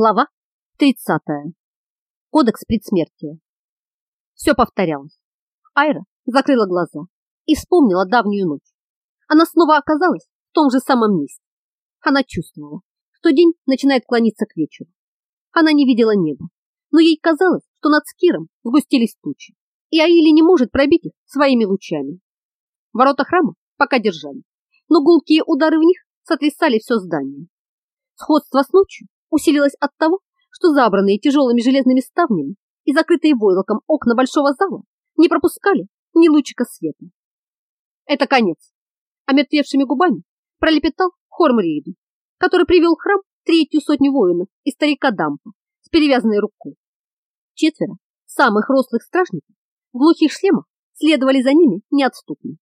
Глава 30. Кодекс предсмертия. Все повторялось. Айра закрыла глаза и вспомнила давнюю ночь. Она снова оказалась в том же самом месте. Она чувствовала, что день начинает клониться к вечеру. Она не видела неба, но ей казалось, что над Скиром сгустились тучи, и Аили не может пробить их своими лучами. Ворота храма пока держали, но гулкие удары в них сотрясали все здание. Сходство с ночью усилилось от того, что забранные тяжелыми железными ставнями и закрытые войлоком окна большого зала не пропускали ни лучика света. Это конец. Омертвевшими губами пролепетал Хормрейду, который привел в храм третью сотню воинов и старика Дампа с перевязанной рукой. Четверо самых рослых стражников в глухих шлемах следовали за ними неотступно.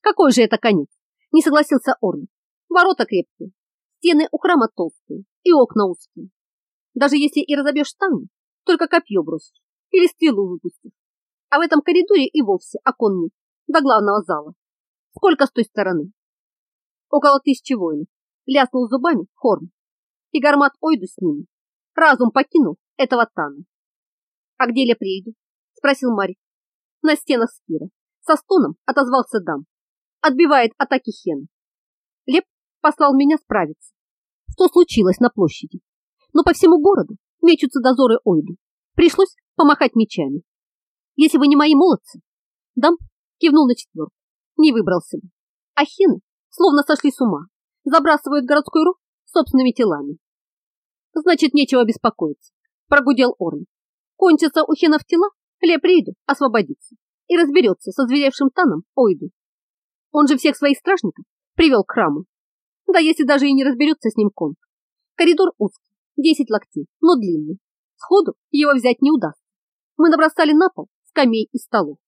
Какой же это конец? Не согласился Орн. Ворота крепкие, стены у храма толстые, и окна узкие. Даже если и разобьешь ставни, только копье бросишь или стрелу выпустишь. А в этом коридоре и вовсе окон нет до главного зала. Сколько с той стороны? Около тысячи воинов. Ляснул зубами Хорн. И гармат Ойду с ними. Разум покинул этого Тана. А где Лепрейду? Спросил Марик. На стенах Скира. Со стоном отозвался Дам. Отбивает атаки Хена. Леп послал меня справиться что случилось на площади. Но по всему городу мечутся дозоры Ойду. Пришлось помахать мечами. Если вы не мои молодцы, Дам кивнул на четверку, не выбрался бы. А хины словно сошли с ума, забрасывают городской рух собственными телами. Значит, нечего беспокоиться, прогудел Орн. Кончится у хинов тела, Леприду освободится и разберется со зверевшим таном Ойду. Он же всех своих стражников привел к храму. Да если даже и не разберется с ним конг. Коридор узкий, 10 локтей, но длинный. Сходу его взять не удастся. Мы набросали на пол скамей и столов.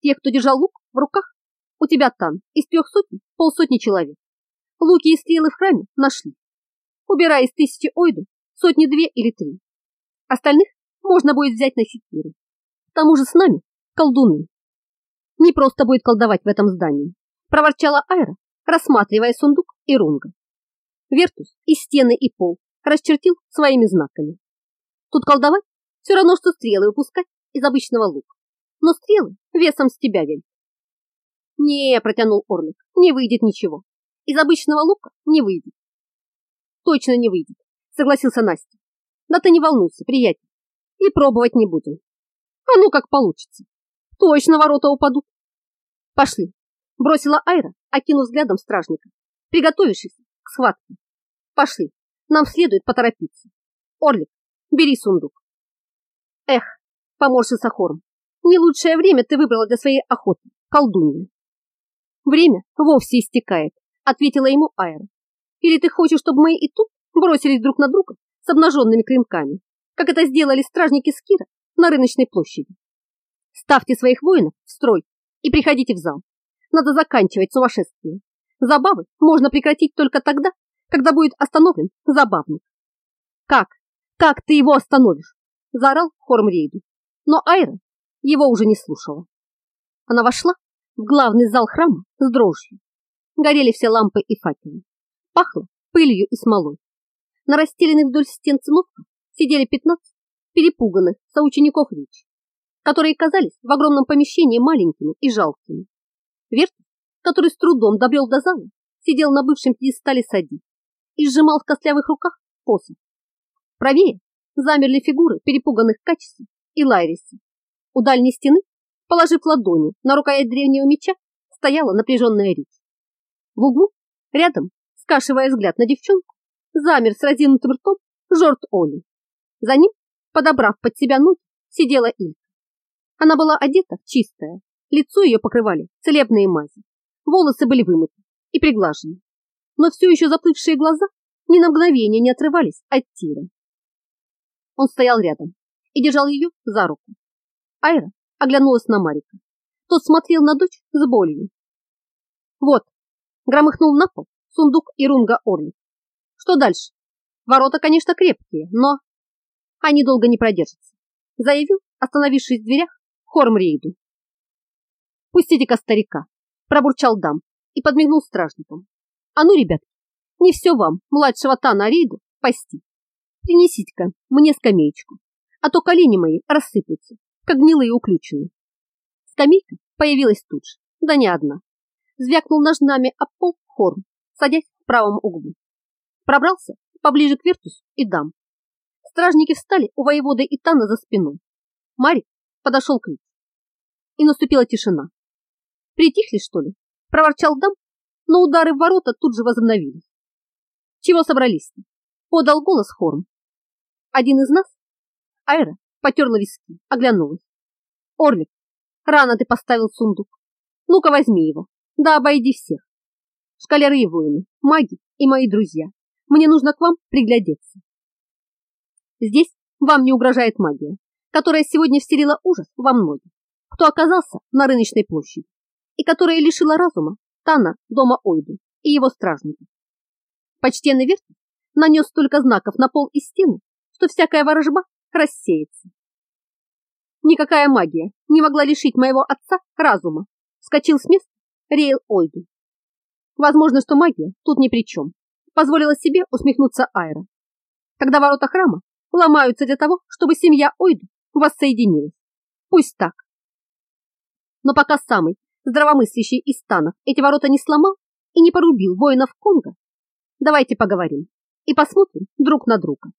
Тех, кто держал лук в руках, у тебя там из трех сотен полсотни человек. Луки и стрелы в храме нашли. Убирая из тысячи ойду сотни две или три. Остальных можно будет взять на секиры. К тому же с нами колдуны. Не просто будет колдовать в этом здании, проворчала Айра, рассматривая сундук и рунга. Вертус и стены, и пол расчертил своими знаками. Тут колдовать все равно, что стрелы выпускать из обычного лука. Но стрелы весом с тебя, Вель. Не, протянул Орлик, не выйдет ничего. Из обычного лука не выйдет. Точно не выйдет, согласился Настя. Да ты не волнуйся, приятель. И пробовать не будем. А ну как получится. Точно ворота упадут. Пошли, бросила Айра, окинув взглядом стражника, приготовившись к схватке. Пошли, нам следует поторопиться. Орлик, бери сундук. Эх, поморщился Хорм, не лучшее время ты выбрала для своей охоты, колдунья. Время вовсе истекает, ответила ему Айра. Или ты хочешь, чтобы мы и тут бросились друг на друга с обнаженными клинками, как это сделали стражники Скира на рыночной площади? Ставьте своих воинов в строй и приходите в зал. Надо заканчивать сумасшествие. Забавы можно прекратить только тогда, когда будет остановлен забавник. Как? Как ты его остановишь? Заорал Хормрейду. Но Айра его уже не слушала. Она вошла в главный зал храма с дрожью. Горели все лампы и факелы. Пахло пылью и смолой. На расстеленных вдоль стен циновках сидели пятнадцать перепуганных соучеников речи, которые казались в огромном помещении маленькими и жалкими. Вертус, который с трудом добрел до зала, сидел на бывшем пьедестале сади и сжимал в костлявых руках посох. Правее замерли фигуры перепуганных Качеса и Лайриса. У дальней стены, положив ладони на рукоять древнего меча, стояла напряженная речь. В углу, рядом, скашивая взгляд на девчонку, замер с разинутым ртом Жорт Оли. За ним, подобрав под себя ноги, сидела Илька. Она была одета в чистое, Лицо ее покрывали целебные мази. Волосы были вымыты и приглажены. Но все еще заплывшие глаза ни на мгновение не отрывались от Тира. Он стоял рядом и держал ее за руку. Айра оглянулась на Марика. Тот смотрел на дочь с болью. Вот, громыхнул на пол сундук и рунга Орли. Что дальше? Ворота, конечно, крепкие, но они долго не продержатся, заявил, остановившись в дверях, Хормрейду. Пустите-ка старика, пробурчал дам и подмигнул стражникам. А ну, ребят, не все вам, младшего Тана Риду, пасти. принесите-ка мне скамеечку, а то колени мои рассыплются, как гнилые уключенные. Скамейка появилась тут же, да не одна. Звякнул ножнами об пол хорм, садясь в правом углу. Пробрался поближе к Виртусу и дам. Стражники встали у воевода Итана за спиной. Марик подошел к ним. И наступила тишина. Притихли, что ли? Проворчал дам, но удары в ворота тут же возобновились. Чего собрались-то? Подал голос Хорм. Один из нас, Айра, потерла виски, оглянулась. Орлик, рано ты поставил сундук. Ну-ка возьми его, да обойди всех. Шкалеры и воины, маги и мои друзья. Мне нужно к вам приглядеться. Здесь вам не угрожает магия, которая сегодня вселила ужас во многих, кто оказался на рыночной площади и которая лишила разума Тана дома Ойду и его стражников. Почтенный Вертус нанес столько знаков на пол и стены, что всякая ворожба рассеется. Никакая магия не могла лишить моего отца разума. Скочил с места Рейл Ойду. Возможно, что магия тут ни при чем. Позволила себе усмехнуться Айра. Когда ворота храма ломаются для того, чтобы семья Ойду воссоединилась. Пусть так. Но пока самый здравомыслящий из станов эти ворота не сломал и не порубил воинов Конга, давайте поговорим и посмотрим друг на друга.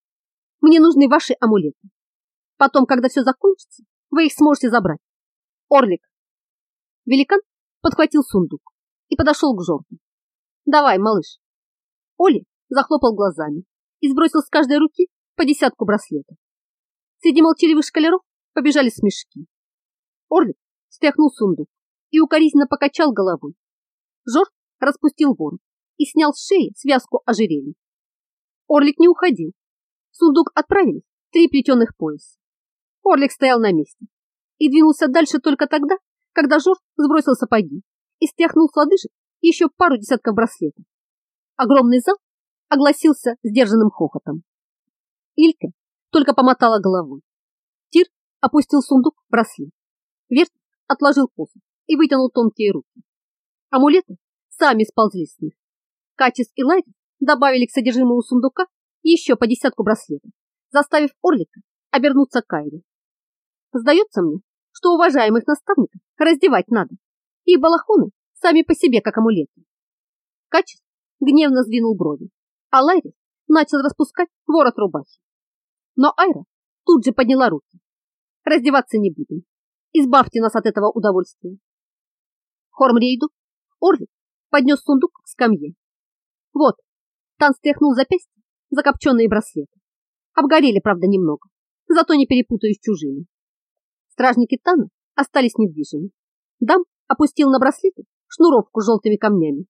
Мне нужны ваши амулеты. Потом, когда все закончится, вы их сможете забрать. Орлик. Великан подхватил сундук и подошел к Жорду. Давай, малыш. Оли захлопал глазами и сбросил с каждой руки по десятку браслетов. Среди молчаливых шкалеров побежали смешки. Орлик стряхнул сундук и укоризненно покачал головой. Жорд распустил ворот и снял с шеи связку ожерелья. Орлик не уходил. сундук отправили три плетеных пояса. Орлик стоял на месте и двинулся дальше только тогда, когда Жорж сбросил сапоги и стряхнул с лодыжек еще пару десятков браслетов. Огромный зал огласился сдержанным хохотом. Илька только помотала головой. Тир опустил сундук в браслет. Верт отложил посох и вытянул тонкие руки. Амулеты сами сползли с них. Катис и Лайдис добавили к содержимому сундука еще по десятку браслетов, заставив Орлика обернуться к Кайре. Сдается мне, что уважаемых наставников раздевать надо, и балахоны сами по себе как амулеты. Качес гневно сдвинул брови, а Лайрис начал распускать ворот рубахи. Но Айра тут же подняла руки. Раздеваться не будем. Избавьте нас от этого удовольствия. Хормрейду Орлик поднес сундук к скамье. Вот, Тан стряхнул запястье закопченные браслеты. Обгорели, правда, немного, зато не перепутаю с чужими. Стражники Тана остались недвижимы. Дам опустил на браслеты шнуровку с желтыми камнями.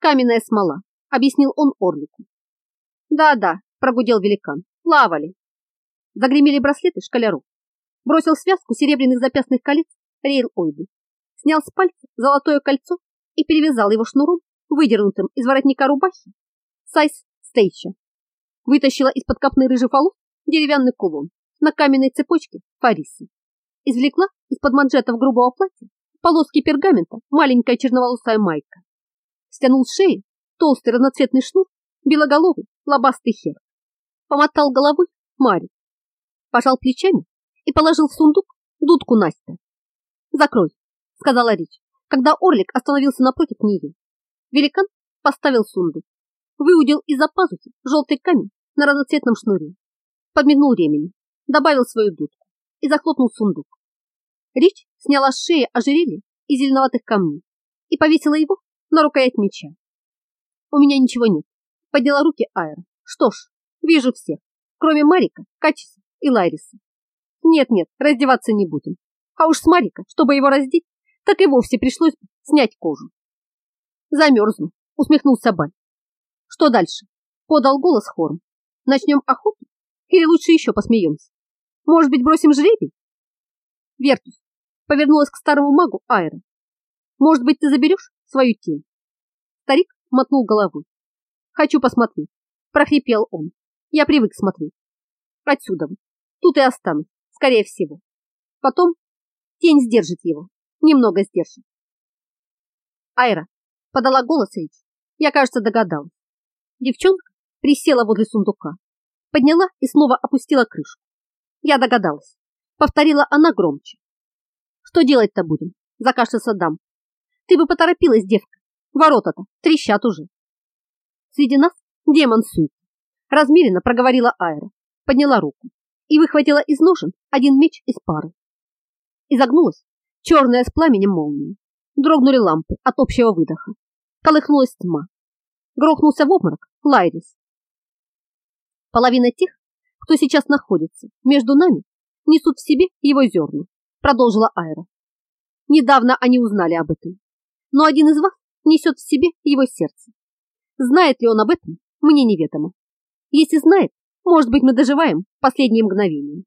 Каменная смола, объяснил он Орлику. Да-да, прогудел великан, плавали. Загремели браслеты шкаляров. Бросил связку серебряных запястных колец Рейл Ойду. Снял с пальца золотое кольцо и перевязал его шнуром, выдернутым из воротника рубахи. Сайз Стейча. Вытащила из-под копны рыжих волос деревянный кулон на каменной цепочке Фарисы. Извлекла из-под манжетов грубого платья полоски пергамента маленькая черноволосая майка. Стянул с шеи толстый разноцветный шнур, белоголовый, лобастый хер. Помотал головой Мари. Пожал плечами и положил в сундук дудку Настя. «Закрой», — сказала Рич, когда Орлик остановился напротив нее. Великан поставил сундук, выудил из-за пазухи желтый камень на разноцветном шнуре, подмигнул ремень, добавил свою дудку и захлопнул сундук. Рич сняла с шеи ожерелье из зеленоватых камней и повесила его на рукоять меча. «У меня ничего нет», — подняла руки Айра. «Что ж, вижу всех, кроме Марика, Качиса и Лайриса. Нет-нет, раздеваться не будем. А уж с Марика, чтобы его раздеть, так и вовсе пришлось снять кожу». «Замерзну», — усмехнулся Баль. «Что дальше?» — подал голос Хорм. «Начнем охоту? Или лучше еще посмеемся? Может быть, бросим жребий?» Вертус, повернулась к старому магу Айра. Может быть, ты заберешь свою тень? Старик мотнул головой. Хочу посмотреть. Прохрипел он. Я привык смотреть. Отсюда. Тут и останусь, скорее всего. Потом тень сдержит его. Немного сдержит. Айра подала голос Рич. Я, кажется, догадалась. Девчонка присела возле сундука. Подняла и снова опустила крышку. Я догадалась. Повторила она громче. Что делать-то будем? Закашлялся дам. Ты бы поторопилась, девка. Ворота-то трещат уже. Среди нас демон Суй. Размеренно проговорила Айра, подняла руку и выхватила из ножен один меч из пары. Изогнулась, черная с пламенем молнии. Дрогнули лампы от общего выдоха. Колыхнулась тьма. Грохнулся в обморок Лайрис. Половина тех, кто сейчас находится между нами, несут в себе его зерна, продолжила Айра. Недавно они узнали об этом. Но один из вас несет в себе его сердце. Знает ли он об этом, мне неведомо. Если знает, может быть, мы доживаем последние мгновения.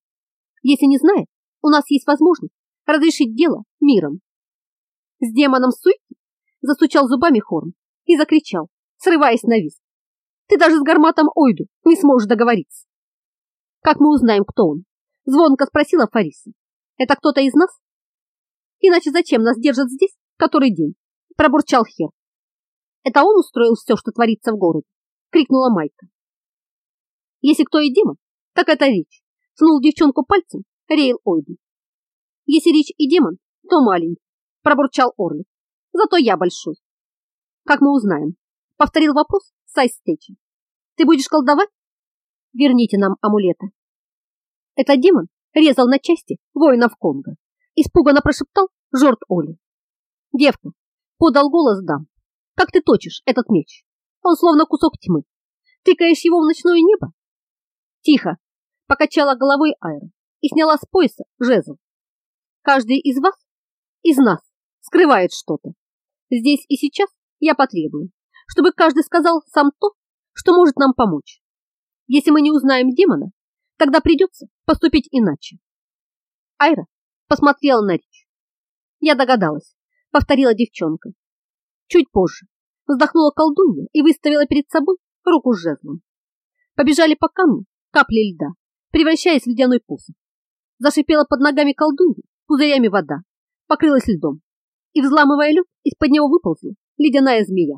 Если не знает, у нас есть возможность разрешить дело миром. С демоном суйки застучал зубами Хорн и закричал, срываясь на виск. Ты даже с гарматом Ойду не сможешь договориться. Как мы узнаем, кто он? Звонко спросила Фариса. Это кто-то из нас? Иначе зачем нас держат здесь который день? Пробурчал Хер. Это он устроил все, что творится в городе? Крикнула Майка. Если кто и демон, так это Рич. Снул девчонку пальцем Рейл Ойду. Если Рич и демон, то маленький, пробурчал Орлик. Зато я большой. Как мы узнаем? Повторил вопрос Сайс Стечи. Ты будешь колдовать? Верните нам амулеты. Этот демон резал на части воинов Конга. Испуганно прошептал Жорт Оли. Девка, подал голос дам. Как ты точишь этот меч? Он словно кусок тьмы. Тыкаешь его в ночное небо? Тихо, покачала головой Айра и сняла с пояса жезл. Каждый из вас, из нас, скрывает что-то. Здесь и сейчас я потребую, чтобы каждый сказал сам то, что может нам помочь. Если мы не узнаем демона, тогда придется поступить иначе. Айра посмотрела на речь. Я догадалась, повторила девчонка. Чуть позже вздохнула колдунья и выставила перед собой руку с жезлом. Побежали по камню капли льда, превращаясь в ледяной посох. Зашипела под ногами колдуньи пузырями вода, покрылась льдом, и, взламывая лед, из-под него выползла ледяная змея.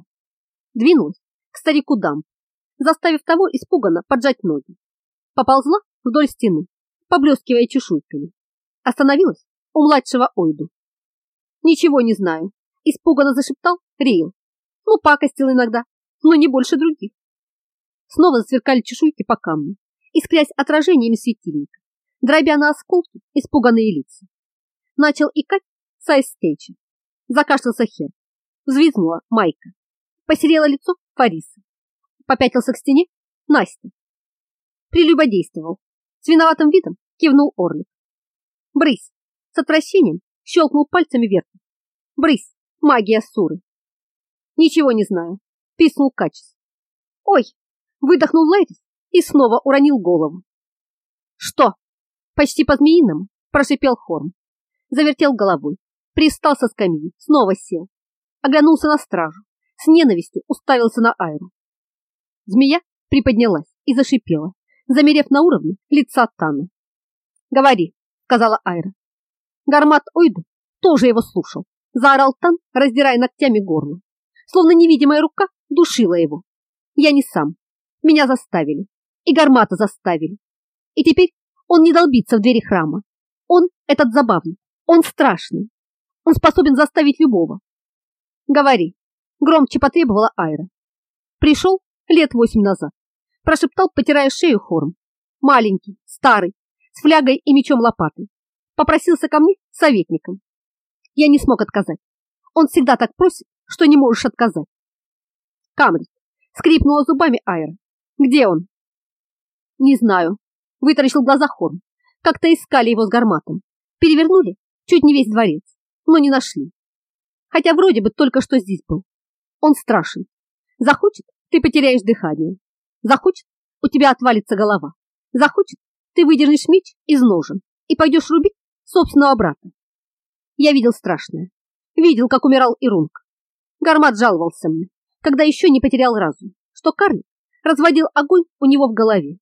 Двинулась к старику дам, заставив того испуганно поджать ноги. Поползла вдоль стены, поблескивая чешуйками. Остановилась у младшего Ойду. «Ничего не знаю», — испуганно зашептал Рейл. «Ну, пакостил иногда, но не больше других». Снова засверкали чешуйки по камню, искрясь отражениями светильника, дробя на осколки испуганные лица. Начал икать Сайс Стейчи. Закашлялся Хер. Взвизгнула Майка. Посерело лицо Фарисы. Попятился к стене Настя. Прелюбодействовал. С виноватым видом кивнул Орлик. Брысь. С отвращением щелкнул пальцами вверх. Брысь. Магия Суры. Ничего не знаю. Писнул Качес. Ой. Выдохнул Лэрис и снова уронил голову. Что? Почти по-змеиному прошипел Хорм. Завертел головой, пристал со скамьи, снова сел. Оглянулся на стражу, с ненавистью уставился на Айру. Змея приподнялась и зашипела, замерев на уровне лица Тана. «Говори», — сказала Айра. Гармат Ойду тоже его слушал. Заорал Тан, раздирая ногтями горло. Словно невидимая рука душила его. Я не сам. Меня заставили. И Гармата заставили. И теперь он не долбится в двери храма. Он, этот забавный, он страшный. Он способен заставить любого. Говори. Громче потребовала Айра. Пришел лет восемь назад. Прошептал, потирая шею хором. Маленький, старый, с флягой и мечом лопатой. Попросился ко мне советником. Я не смог отказать. Он всегда так просит, что не можешь отказать. Камрит. Скрипнула зубами Айра. Где он? Не знаю. Вытаращил глаза Хорн. Как-то искали его с гарматом. Перевернули чуть не весь дворец, но не нашли. Хотя вроде бы только что здесь был. Он страшен. Захочет, ты потеряешь дыхание. Захочет, у тебя отвалится голова. Захочет, ты выдернешь меч из ножен и пойдешь рубить собственного брата. Я видел страшное. Видел, как умирал Ирунг. Гармат жаловался мне, когда еще не потерял разум, что Карли разводил огонь у него в голове.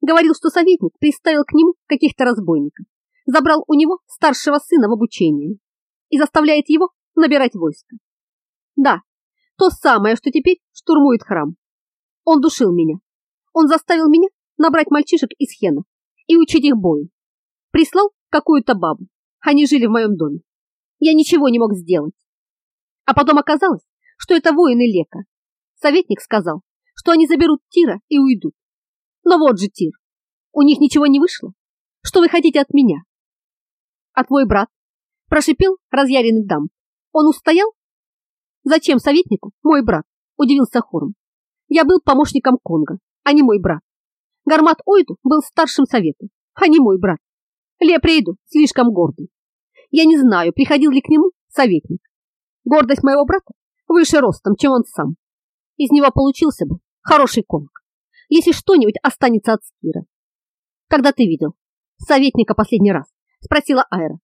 Говорил, что советник приставил к нему каких-то разбойников, забрал у него старшего сына в обучение и заставляет его набирать войско. Да, то самое, что теперь штурмует храм. Он душил меня. Он заставил меня набрать мальчишек из хена и учить их бою. Прислал какую-то бабу. Они жили в моем доме. Я ничего не мог сделать. А потом оказалось, что это воины Лека. Советник сказал, что они заберут Тира и уйдут. Но вот же Тир. У них ничего не вышло. Что вы хотите от меня? А твой брат? Прошипел разъяренный дам. Он устоял? Зачем советнику мой брат? Удивился Хорм. Я был помощником Конга, а не мой брат. Гармат Ойду был старшим совета, а не мой брат. Лепрейду слишком гордый. Я не знаю, приходил ли к нему советник. Гордость моего брата выше ростом, чем он сам. Из него получился бы хороший конг, если что-нибудь останется от Скира. Когда ты видел советника последний раз? Спросила Айра.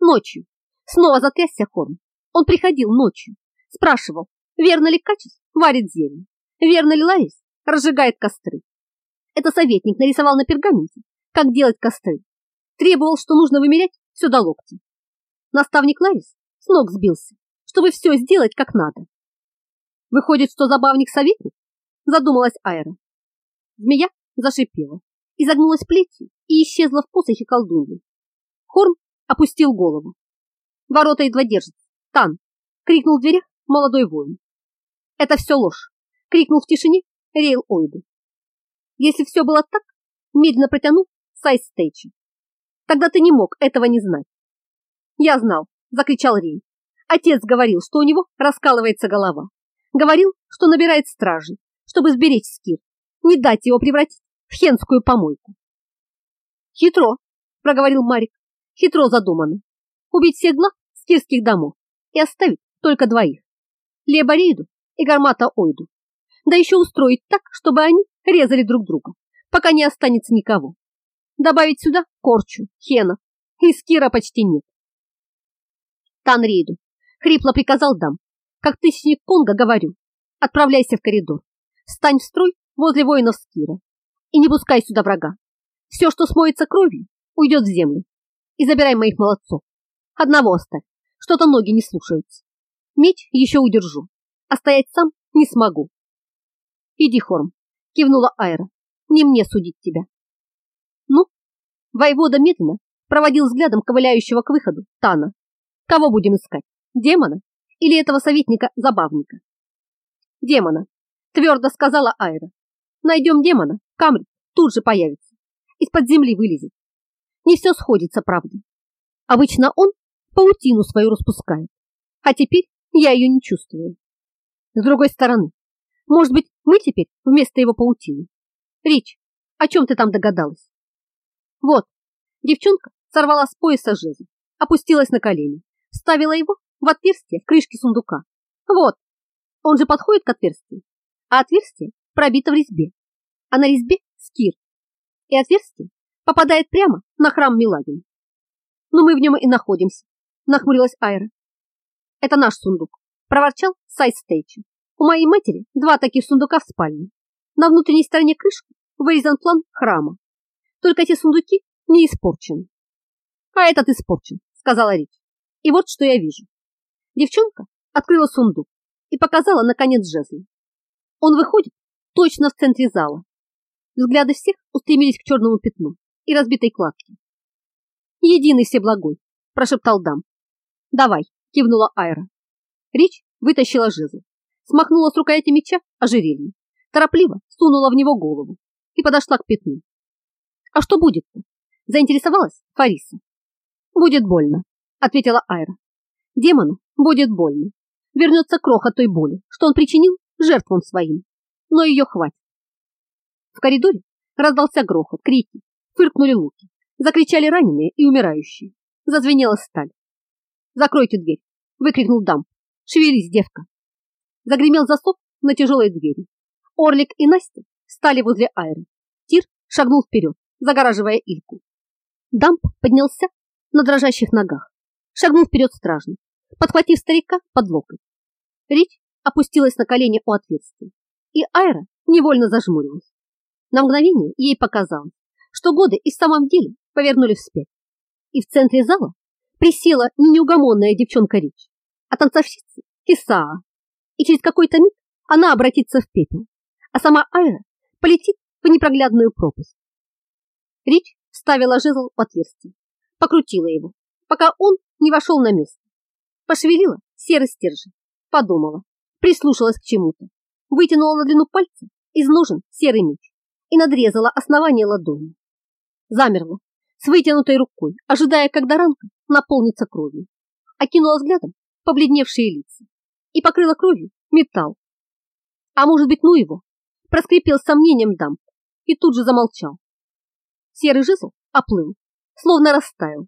Ночью. Снова затрясся Хорн. Он приходил ночью. Спрашивал, верно ли Качес варит зелень, верно ли Ларис разжигает костры. Это советник нарисовал на пергаменте, как делать костры. Требовал, что нужно вымерять все до локтя. Наставник Ларис с ног сбился, чтобы все сделать как надо. Выходит, что забавник советник? Задумалась Айра. Змея зашипела, изогнулась плетью и исчезла в посохе колдуньи. Хорн опустил голову. Ворота едва держат. Тан! Крикнул в дверях молодой воин. Это все ложь! Крикнул в тишине Рейл Ойду. Если все было так, медленно протянул Сайз Стейчи. Тогда ты не мог этого не знать. Я знал, закричал Рей. Отец говорил, что у него раскалывается голова. Говорил, что набирает стражи, чтобы сберечь Скир, не дать его превратить в хенскую помойку. Хитро, проговорил Марик, хитро задумано. Убить всех глав скирских домов и оставить только двоих. Леба Рейду и Гармата Ойду. Да еще устроить так, чтобы они резали друг друга, пока не останется никого. Добавить сюда корчу, хена, и скира почти нет. Танриду, хрипло приказал дам, как тысячник Конга говорю, отправляйся в коридор, стань в строй возле воинов скира и не пускай сюда врага. Все, что смоется кровью, уйдет в землю. И забирай моих молодцов. Одного оставь, что-то ноги не слушаются. Меч еще удержу, а стоять сам не смогу. Иди, Хорм, кивнула Айра. Не мне судить тебя. Ну, воевода медленно проводил взглядом ковыляющего к выходу Тана. Кого будем искать? Демона или этого советника-забавника? Демона, твердо сказала Айра. Найдем демона, Камри тут же появится. Из-под земли вылезет. Не все сходится, правда. Обычно он паутину свою распускает, а теперь я ее не чувствую. С другой стороны, может быть, мы теперь вместо его паутины? Рич, о чем ты там догадалась? Вот, девчонка сорвала с пояса жезл, опустилась на колени, ставила его в отверстие в крышке сундука. Вот, он же подходит к отверстию, а отверстие пробито в резьбе, а на резьбе скир, и отверстие попадает прямо на храм Милагин. Но мы в нем и находимся, нахмурилась Айра. Это наш сундук, проворчал Сайс Стейчи. У моей матери два таких сундука в спальне. На внутренней стороне крышки вырезан план храма. Только эти сундуки не испорчены. А этот испорчен, сказала Рич. И вот что я вижу. Девчонка открыла сундук и показала наконец жезл. Он выходит точно в центре зала. Взгляды всех устремились к черному пятну и разбитой кладке. «Единый всеблагой», – прошептал дам. «Давай», – кивнула Айра. Рич вытащила жезл смахнула с рукояти меча ожерелье, торопливо сунула в него голову и подошла к пятну. «А что будет-то?» – заинтересовалась Фариса. «Будет больно», – ответила Айра. «Демону будет больно. Вернется кроха той боли, что он причинил жертвам своим, но ее хватит». В коридоре раздался грохот, крики, фыркнули луки, закричали раненые и умирающие. Зазвенела сталь. «Закройте дверь!» – выкрикнул Дам. «Шевелись, девка!» Загремел засов на тяжелой двери. Орлик и Настя стали возле Айры. Тир шагнул вперед, загораживая Ильку. Дамп поднялся на дрожащих ногах, шагнул вперед стражник, подхватив старика под локоть. Рич опустилась на колени у отверстия, и Айра невольно зажмурилась. На мгновение ей показалось, что годы и в самом деле повернули вспять. И в центре зала присела неугомонная девчонка Рич, а танцовщица Исаа и через какой-то миг она обратится в пепел, а сама Айра полетит в непроглядную пропасть. Рич вставила жезл в отверстие, покрутила его, пока он не вошел на место. Пошевелила серый стержень, подумала, прислушалась к чему-то, вытянула на длину пальца из ножен серый меч и надрезала основание ладони. Замерла с вытянутой рукой, ожидая, когда ранка наполнится кровью. Окинула взглядом побледневшие лица и покрыла кровью металл. А может быть, ну его? Проскрипел с сомнением дам и тут же замолчал. Серый жезл оплыл, словно растаял.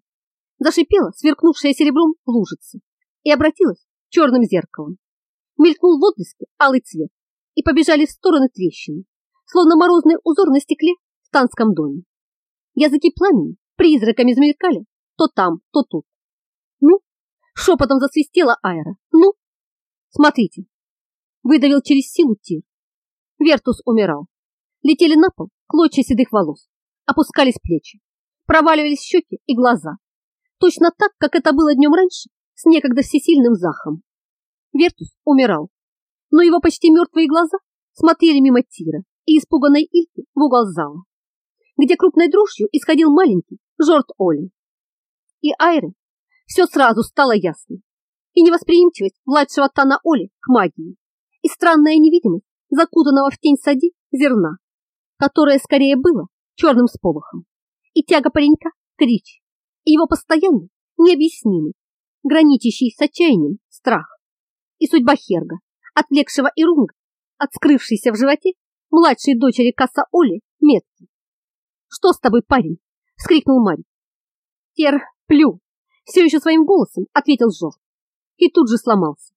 Зашипела сверкнувшая серебром лужица и обратилась черным зеркалом. Мелькнул в отблеске алый цвет, и побежали в стороны трещины, словно морозный узор на стекле в танском доме. Языки пламени призраками замелькали то там, то тут. Ну, шепотом засвистела Айра. Ну, смотрите. Выдавил через силу тир. Вертус умирал. Летели на пол клочья седых волос, опускались плечи, проваливались щеки и глаза. Точно так, как это было днем раньше с некогда всесильным Захом. Вертус умирал, но его почти мертвые глаза смотрели мимо Тира и испуганной Ильки в угол зала, где крупной дрожью исходил маленький Жорт Оли. И Айре все сразу стало ясно. И невосприимчивость младшего Тана Оли к магии, и странная невидимость закутанного в тень сади зерна, которое скорее было черным сполохом, и тяга паренька к Рич, и его постоянный, необъяснимый, граничащий с отчаянием страх, и судьба Херга, отвлекшего Ирунга от скрывшейся в животе младшей дочери Касса Оли метки. «Что с тобой, парень?» — вскрикнул Марик. «Тер, плю!» — все еще своим голосом ответил Жор. И тут же сломался.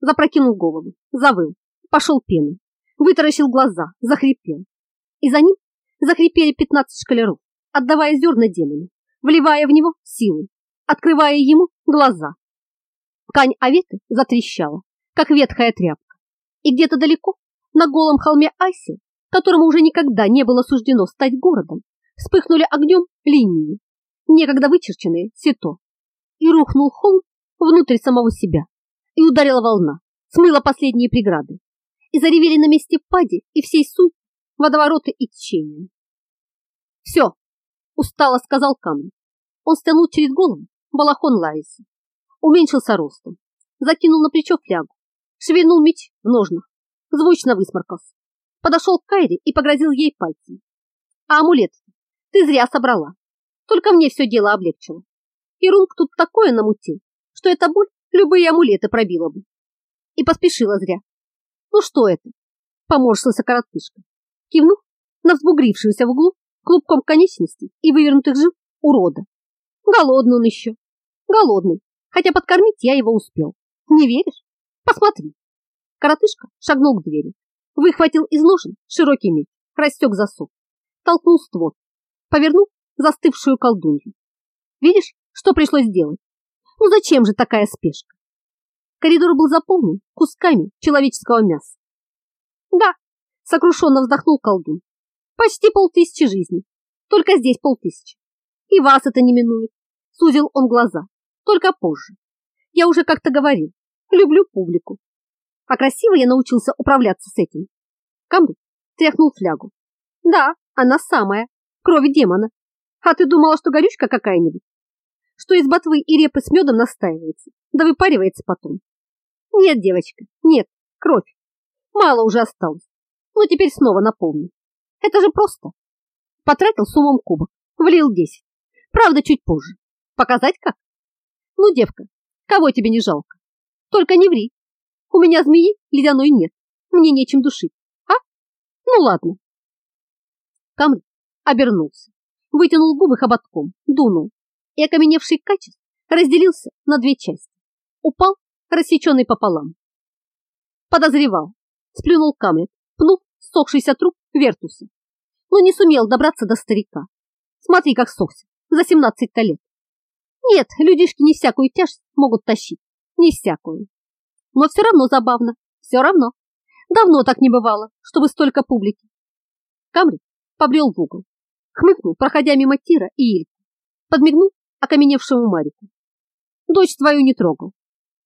Запрокинул голову, завыл, пошел пеной, вытаращил глаза, захрипел. И за ним захрипели пятнадцать шкалеров, отдавая зерна демону, вливая в него силу, открывая ему глаза. Ткань Аветы затрещала, как ветхая тряпка. И где-то далеко, на голом холме Айси, которому уже никогда не было суждено стать городом, вспыхнули огнем линии, некогда вычерченные сито. И рухнул холм внутрь самого себя. И ударила волна, смыла последние преграды. И заревели на месте пади и всей суть водовороты и течения. «Все!» — устало сказал камень. Он стянул через голову балахон Лаиса, уменьшился ростом, закинул на плечо флягу шевельнул меч в ножнах, звучно высморкался, подошел к Кайре и погрозил ей пальцем. А амулет ты зря собрала, только мне все дело облегчило. И Рунг тут такое намутил, что эта боль любые амулеты пробила бы. И поспешила зря. Ну что это? Поморщился коротышка, кивнув на взбугрившуюся в углу клубком конечностей и вывернутых жил урода. Голодный он еще. Голодный, хотя подкормить я его успел. Не веришь? Посмотри. Коротышка шагнул к двери, выхватил из ножен широкий меч, растек засов, толкнул створ, повернул застывшую колдунью. Видишь, что пришлось сделать? Ну зачем же такая спешка? Коридор был заполнен кусками человеческого мяса. Да, сокрушенно вздохнул колдун. Почти полтысячи жизней. Только здесь полтысячи. И вас это не минует. Сузил он глаза. Только позже. Я уже как-то говорил, Люблю публику. А красиво я научился управляться с этим. Камбрик тряхнул флягу. Да, она самая. Кровь демона. А ты думала, что горючка какая-нибудь? Что из ботвы и репы с медом настаивается, да выпаривается потом. Нет, девочка, нет, кровь. Мало уже осталось. Ну, теперь снова напомню. Это же просто. Потратил с умом кубок, влил десять. Правда, чуть позже. Показать как? Ну, девка, кого тебе не жалко? Только не ври. У меня змеи ледяной нет. Мне нечем душить. А? Ну ладно. Камри обернулся, вытянул губы хоботком, дунул, и окаменевший качеств разделился на две части. Упал, рассеченный пополам. Подозревал. Сплюнул камень, пнув сохшийся труп Вертуса. Но не сумел добраться до старика. Смотри, как сохся, за 17 лет. Нет, людишки не всякую тяжесть могут тащить не всякую. Но все равно забавно, все равно. Давно так не бывало, чтобы столько публики. Камри побрел в угол, хмыкнул, проходя мимо Тира и Ильки, подмигнул окаменевшему Марику. Дочь твою не трогал.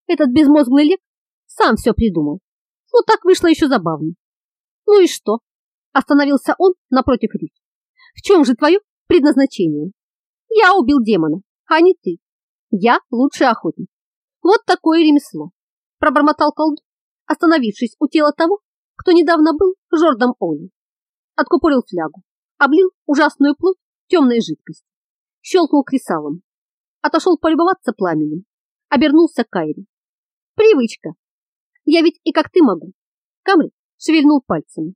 Этот безмозглый лек сам все придумал. Ну, так вышло еще забавно. Ну и что? Остановился он напротив Рич. В чем же твое предназначение? Я убил демона, а не ты. Я лучший охотник. Вот такое ремесло. Пробормотал колдун, остановившись у тела того, кто недавно был Жордом Оли. Откупорил флягу, облил ужасную плоть темной жидкостью, щелкнул кресалом, отошел полюбоваться пламенем, обернулся к Кайре. Привычка. Я ведь и как ты могу. Камри шевельнул пальцами.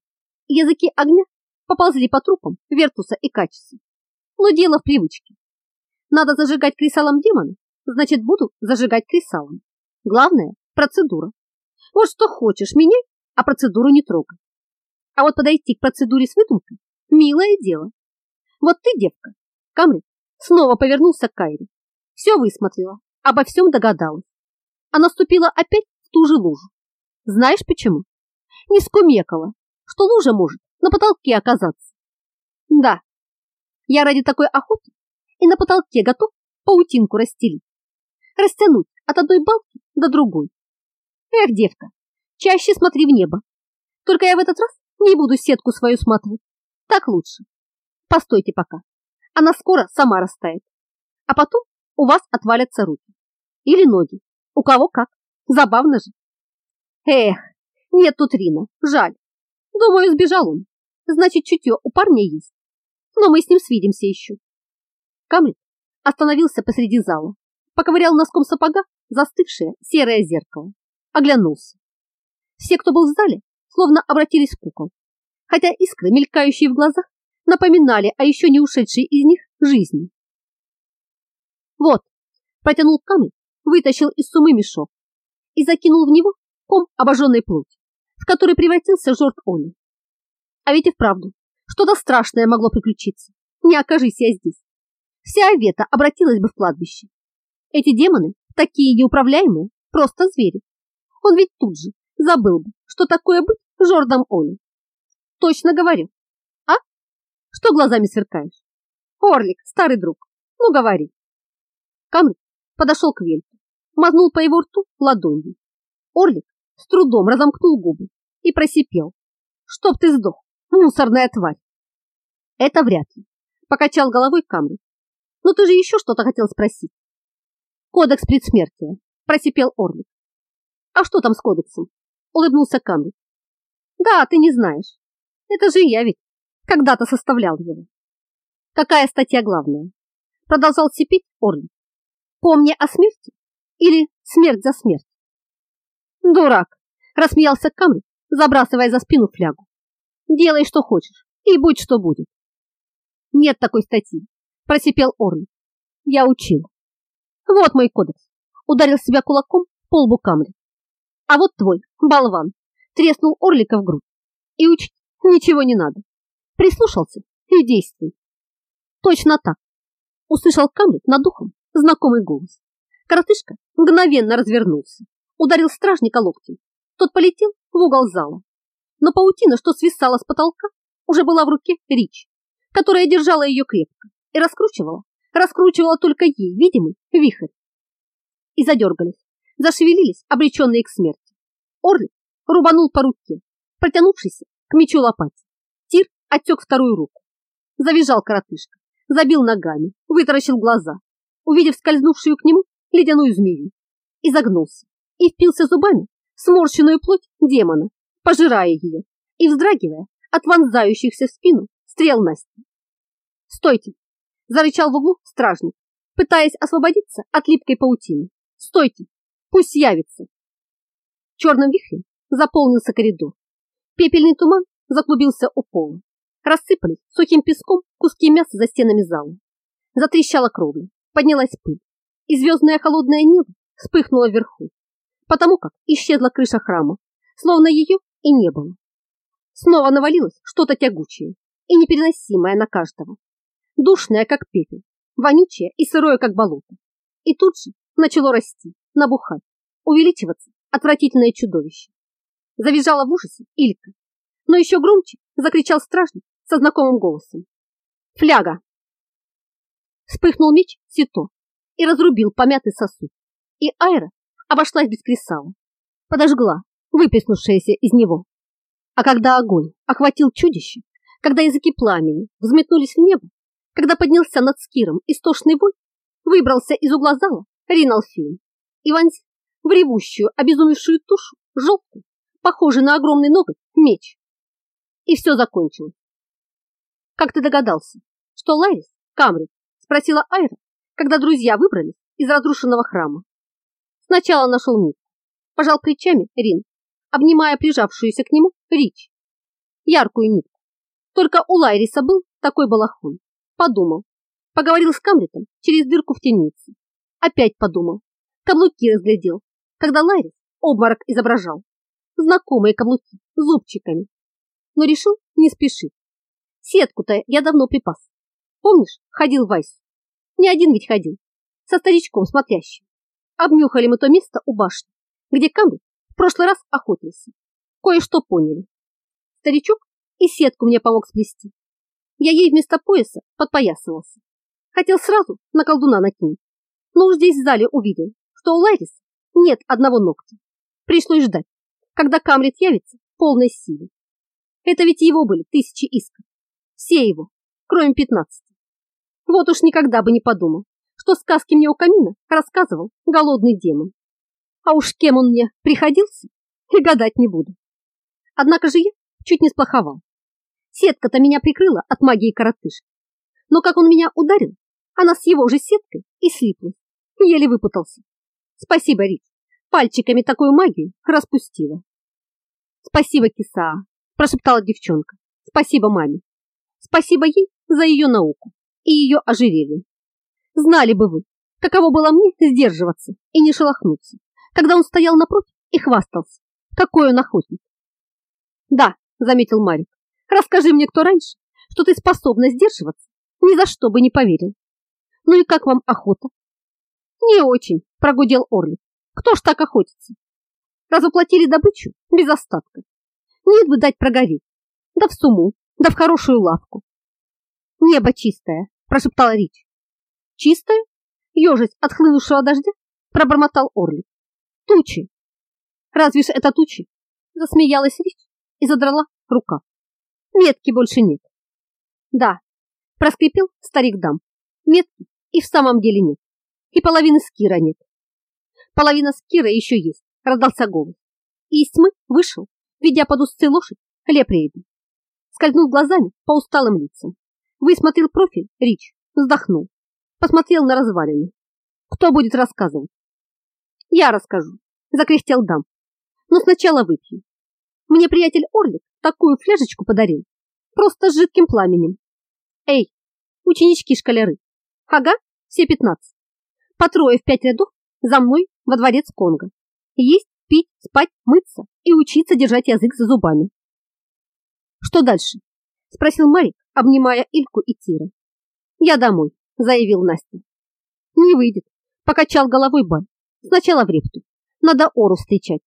Языки огня поползли по трупам Вертуса и Качеса. Но дело в привычке. Надо зажигать кресалом демона, значит, буду зажигать кресалом. Главное – процедура. Вот что хочешь, меняй, а процедуру не трогай. А вот подойти к процедуре с выдумкой – милое дело. Вот ты, девка, Камри снова повернулся к Кайре. Все высмотрела, обо всем догадалась. А наступила опять в ту же лужу. Знаешь почему? Не скумекала, что лужа может на потолке оказаться. Да, я ради такой охоты и на потолке готов паутинку расстелить. Растянуть от одной балки до другой. Эх, девка, чаще смотри в небо. Только я в этот раз не буду сетку свою смотреть. Так лучше. Постойте пока. Она скоро сама растает. А потом у вас отвалятся руки. Или ноги. У кого как. Забавно же. Эх, нет тут Рина. Жаль. Думаю, сбежал он. Значит, чутье у парня есть. Но мы с ним свидимся еще. Камлет остановился посреди зала, поковырял носком сапога застывшее серое зеркало, оглянулся. Все, кто был в зале, словно обратились к куклам, хотя искры, мелькающие в глазах, напоминали о еще не ушедшей из них жизни. Вот, протянул камень, вытащил из сумы мешок и закинул в него ком обожженной плоти, в который превратился Жорт Оли. А ведь и вправду, что-то страшное могло приключиться. Не окажись я здесь. Вся Авета обратилась бы в кладбище. Эти демоны, такие неуправляемые, просто звери. Он ведь тут же забыл бы, что такое быть Жордом Оли. Точно говорю. А? Что глазами сверкаешь? Орлик, старый друг, ну говори. Камрик подошел к Вельту, мазнул по его рту ладонью. Орлик с трудом разомкнул губы и просипел. Чтоб ты сдох, мусорная тварь. Это вряд ли. Покачал головой Камрик. Но ты же еще что-то хотел спросить. Кодекс предсмертия, просипел Орлик. А что там с кодексом? Улыбнулся Камрик. Да, ты не знаешь. Это же я ведь когда-то составлял его. Какая статья главная? Продолжал сипеть Орлик. Помни о смерти или смерть за смерть? Дурак, рассмеялся Камрик, забрасывая за спину флягу. Делай, что хочешь, и будь, что будет. Нет такой статьи, просипел Орлик. Я учил. Вот мой кодекс. Ударил себя кулаком по лбу Камри. А вот твой, болван, треснул Орлика в грудь. И учить ничего не надо. Прислушался и действуй. Точно так. Услышал Камри над духом знакомый голос. Коротышка мгновенно развернулся, ударил стражника локтем. Тот полетел в угол зала. Но паутина, что свисала с потолка, уже была в руке Рич, которая держала ее крепко и раскручивала, раскручивала только ей видимый вихрь. И задергались, зашевелились, обреченные к смерти. Орлик рубанул по руке, протянувшийся к мечу лопате. Тир отсек вторую руку. Завизжал коротышка, забил ногами, вытаращил глаза, увидев скользнувшую к нему ледяную змею, изогнулся и впился зубами в сморщенную плоть демона, пожирая ее и вздрагивая от вонзающихся в спину стрел Насти. «Стойте!» – зарычал в углу стражник, пытаясь освободиться от липкой паутины. «Стойте! Пусть явится!» Черным вихрем заполнился коридор. Пепельный туман заклубился у пола. Рассыпались сухим песком куски мяса за стенами зала. Затрещала кровля, поднялась пыль, и звездное холодное небо вспыхнуло вверху, потому как исчезла крыша храма, словно ее и не было. Снова навалилось что-то тягучее и непереносимое на каждого, душное, как пепел, вонючее и сырое, как болото. И тут же начало расти, набухать, увеличиваться отвратительное чудовище. Завизжала в ужасе Илька, но еще громче закричал стражник со знакомым голосом. «Фляга!» Вспыхнул меч Сито и разрубил помятый сосуд. И Айра обошлась без кресала. Подожгла выплеснувшаяся из него. А когда огонь охватил чудище, когда языки пламени взметнулись в небо, когда поднялся над Скиром истошный вой, выбрался из угла зала Риналфейм и вонзил в ревущую, обезумевшую тушу желтый, похожий на огромный ноготь, меч. И все закончилось. Как ты догадался, что Ларис Камрит спросила Айра, когда друзья выбрались из разрушенного храма. Сначала нашел нитку, пожал плечами Рин, обнимая прижавшуюся к нему Рич. Яркую нитку. Только у Лайриса был такой балахон. Подумал. Поговорил с Камритом через дырку в тенице. Опять подумал. Каблуки разглядел, когда Лайрис обморок изображал. Знакомые каблуки, зубчиками. Но решил не спешить. Сетку-то я давно припас. Помнишь, ходил Вайс? Не один ведь ходил. Со старичком смотрящим. Обнюхали мы то место у башни, где Камрит в прошлый раз охотился. Кое-что поняли. Старичок и сетку мне помог сплести. Я ей вместо пояса подпоясывался. Хотел сразу на колдуна накинуть. Но уж здесь в зале увидел, что у Лайриса нет одного ногтя. Пришлось ждать, когда Камрит явится в полной силе. Это ведь его были тысячи искр. Все его, кроме пятнадцати. Вот уж никогда бы не подумал, что сказки мне у камина рассказывал голодный демон. А уж кем он мне приходился, и гадать не буду. Однако же я чуть не сплоховал. Сетка-то меня прикрыла от магии коротышки. Но как он меня ударил, она с его же сеткой и слиплась. Еле выпутался. Спасибо, Рит. Пальчиками такую магию распустила. Спасибо, киса, прошептала девчонка. Спасибо маме. Спасибо ей за ее науку и ее ожерелье. Знали бы вы, каково было мне сдерживаться и не шелохнуться, когда он стоял напротив и хвастался, какой он охотник. Да, заметил Марик, расскажи мне, кто раньше, что ты способна сдерживаться, ни за что бы не поверил. Ну и как вам охота? Не очень, прогудел Орлик. Кто ж так охотится? Разуплатили добычу без остатка. Нет бы дать прогореть. Да в сумму, да в хорошую лавку. Небо чистое, прошептала Рич. Чистое? Ежесть от хлынувшего дождя? Пробормотал Орлик. Тучи. Разве ж это тучи? Засмеялась Рич и задрала рука. Метки больше нет. Да, проскрипел старик дам. Метки и в самом деле нет. И половины скира нет. Половина скира еще есть, раздался голос. И из тьмы вышел, ведя под узцы лошадь, Лепрейден. Скользнул глазами по усталым лицам. Высмотрел профиль Рич, вздохнул. Посмотрел на развалины. Кто будет рассказывать? Я расскажу, закряхтел дам. Но сначала выпью. Мне приятель Орлик такую фляжечку подарил. Просто с жидким пламенем. Эй, ученички-школяры. Ага, все пятнадцать. По трое в пять рядов за мной во дворец Конго. Есть, пить, спать, мыться и учиться держать язык за зубами. Что дальше? Спросил Марик, обнимая Ильку и Тира. Я домой, заявил Настя. Не выйдет, покачал головой Баль. Сначала в репту. Надо Ору встречать.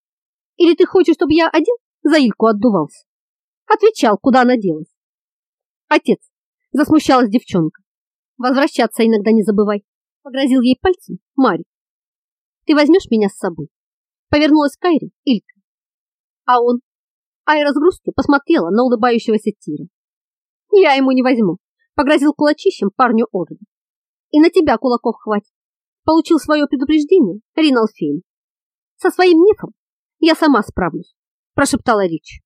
Или ты хочешь, чтобы я один за Ильку отдувался? Отвечал, куда она делась. Отец, засмущалась девчонка. Возвращаться иногда не забывай. Погрозил ей пальцем Марик. Ты возьмешь меня с собой? Повернулась к Айре Илька. А он? Айра с грустью посмотрела на улыбающегося Тира. Я ему не возьму. Погрозил кулачищем парню Орли. И на тебя кулаков хватит. Получил свое предупреждение Риналфейн. Со своим нефом я сама справлюсь, прошептала Рич.